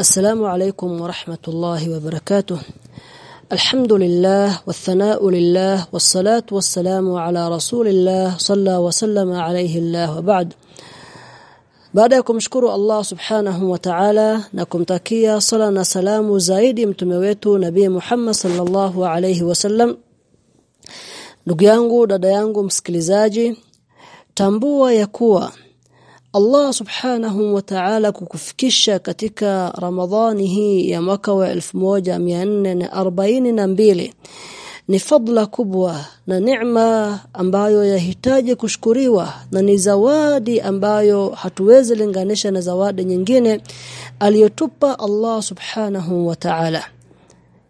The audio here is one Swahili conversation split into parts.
السلام عليكم ورحمة الله وبركاته الحمد لله والثناء لله والصلاة والسلام على رسول الله صلى وسلم عليه الله وبعد baada ya kumshukuru Allah subhanahu wa ta'ala na kumtakia sala na salamu zaidi mtume wetu nabii Muhammad sallallahu alayhi wasallam ndugu yangu dada yangu msikilizaji tambua ya kuwa Allah subhanahu wa ta'ala kukufikisha katika Ramadhani hii ya mwaka wa 1442 ni fadla kubwa na neema ambayo yahitaji kushukuriwa na ni zawadi ambayo hatuwezi linganisha na zawadi nyingine aliyotupa Allah subhanahu wa ta'ala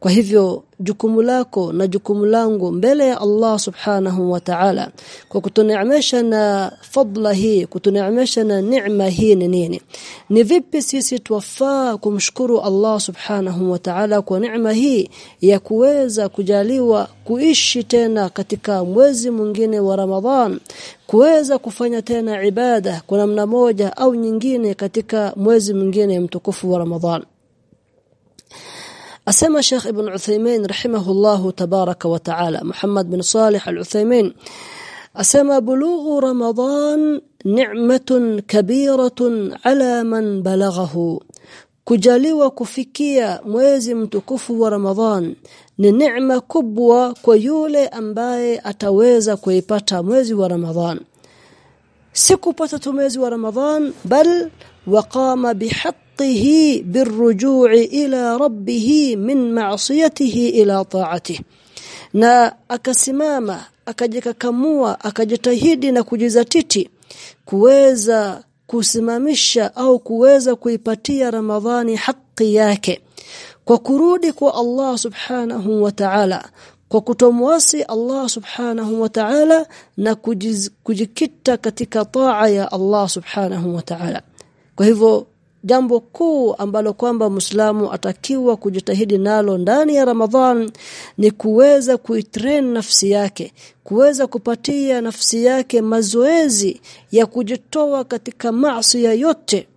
kwa hivyo jukumu lako na jukumu langu mbele ya Allah subhanahu wa ta'ala kwa kutuneemesha na fadla hii kutuneemesha na neema hii ni nini? Ni vipi sisi tuwafaa kumshukuru Allah subhanahu wa ta'ala kwa neema hii ya kuweza kujaliwa kuishi tena katika mwezi mwingine wa Ramadhan kuweza kufanya tena ibada kwa namna moja au nyingine katika mwezi mwingine mtukufu wa Ramadhan أسمى شيخ ابن عثيمين رحمه الله تبارك وتعالى محمد بن صالح العثيمين أسمى بلوغ رمضان نعمة كبيرة على من بلغه kujaliwa kufikia mwezi mtukufu wa Ramadhan ni neema kubwa kwa yule ambaye ataweza kuipata mwezi wa Ramadhan si kupata tu mwezi wa Ramadhan bal waqama bihaq حقه بالرجوع إلى ربه من معصيته إلى طاعته na akasimama akajikakamua akajitahidi na kujizatiti kuweza kusimamisha au kuweza kuipatia Ramadhani haki yake kwa kurudi kwa Allah subhanahu wa ta'ala kwa kutomwasi Allah subhanahu wa ta'ala na kujikita katika taa ya Allah subhanahu wa ta'ala kwa hivyo jambo kuu ambalo kwamba Muislamu atakiwa kujitahidi nalo ndani ya Ramadhan ni kuweza kuitrain nafsi yake kuweza kupatia nafsi yake mazoezi ya kujitoa katika maasi yote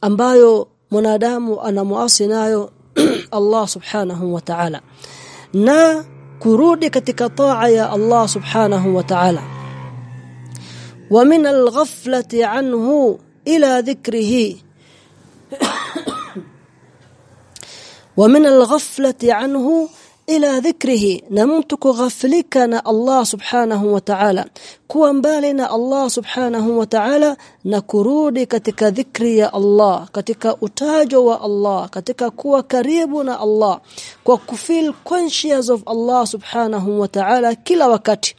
ambayo mwanadamu anamuasi nayo Allah subhanahu wa ta'ala. Na kurudi katika taa ya Allah subhanahu wa ta'ala. Wa min al-ghaflati anhu إلى ذكره. ومن الغفلة عنه إلى ذكره نمتك غفلك الله سبحانه وتعالى. Kuwa mbali na Allah subhanahu wa ta'ala na kurudi katika dhikri ya Allah katika utajo wa Allah katika kuwa karibu na Allah kwa kufeel conscious of Allah subhanahu wa ta'ala kila wakati.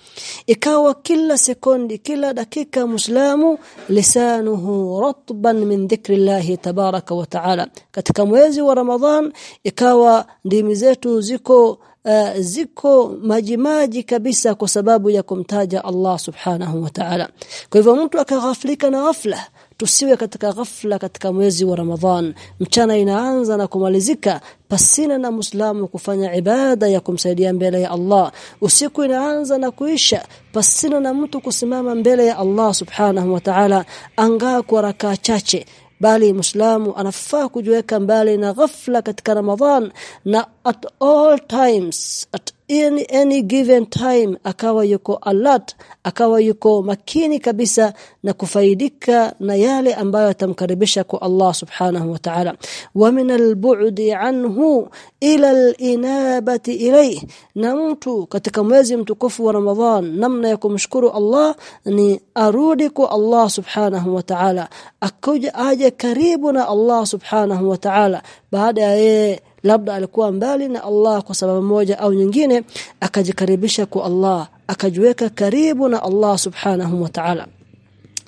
Ikawa kila sekundi kila dakika muislamu lisanuhu ratban min dhikri Allah tabaraka wa ta'ala. Katika mwezi wa Ramadhan ikawa ndimi zetu ziko uh, ziko majimaji kabisa kwa sababu ya kumtaja Allah subhanahu wa ta'ala. Kwa hivyo mtu akaghaflika na ghafla tusiwe katika ghafla katika mwezi wa Ramadhan. Mchana inaanza na kumalizika pasina na muislamu kufanya ibada ya kumsaidia mbele ya Allah. Usiku inaanza na kuisha pasina na mtu kusimama mbele ya Allah subhanahu wa ta'ala angaa kwa rakaa chache bali muislamu anafaa kujiweka mbali na ghafla katika Ramadhan na at all times at any, any given time akawa yuko alert akawa yuko makini kabisa na kufaidika na yale ambayo atamkaribisha kwa Allah subhanahu wa ta'ala. Wa min al-bu'd anhu ila al-inabati na mtu katika mwezi mtukufu wa Ramadhan namna ya kumshukuru Allah ni arudi kwa Allah subhanahu wa ta'ala. Akuja aje karibu na Allah subhanahu wa ta'ala. Baada ya labda alikuwa mbali na Allah kwa sababu moja au nyingine akajikaribisha kwa Allah akajiweka karibu na Allah subhanahu wa ta'ala.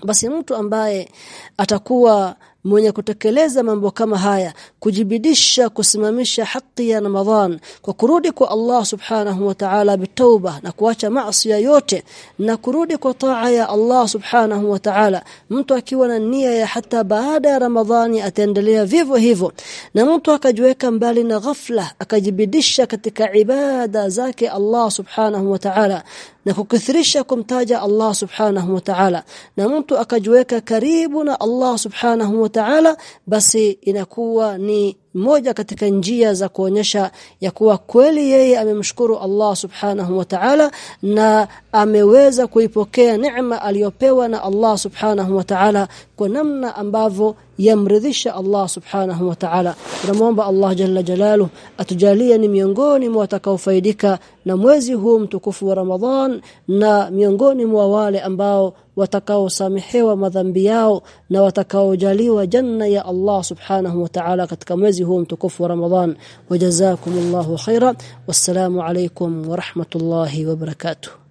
Basi mtu ambaye atakuwa mwenye kutekeleza mambo kama haya kujibidisha kusimamisha haki ya Ramadhan kwa kurudi kwa Allah subhanahu wa ta'ala bitauba na kuacha maasi yote na kurudi kwa taa ya Allah subhanahu wa ta'ala mtu akiwa na nia ya hata baada ya Ramadhani ataendelea vivyo hivyo na mtu akajiweka mbali na ghafla akajibidisha katika ibada zake Allah subhanahu wa ta'ala na kukithirisha kumtaja Allah subhanahu wa ta'ala. Na mtu akajiweka karibu na Allah subhanahu wa ta'ala basi inakuwa ni moja katika njia za kuonyesha ya kuwa kweli yeye amemshukuru Allah subhanahu wa ta'ala na ameweza kuipokea neema aliyopewa na Allah subhanahu wa ta'ala kwa namna ambavyo yamridhisha Allah subhanahu wa ta'ala. Tunamwomba Allah jalla jalalu atujalie ni miongoni mwa watakaofaidika na mwezi huu mtukufu wa Ramadhan na miongoni mwa wale ambao watakaosamehewa madhambi yao na watakaojaliwa janna ya Allah subhanahu wa ta'ala katika mwezi huu mtukufu wa Ramadhan. Wajazakumullahu khaira wassalamu alaykum wa rahmatullahi wa barakatuh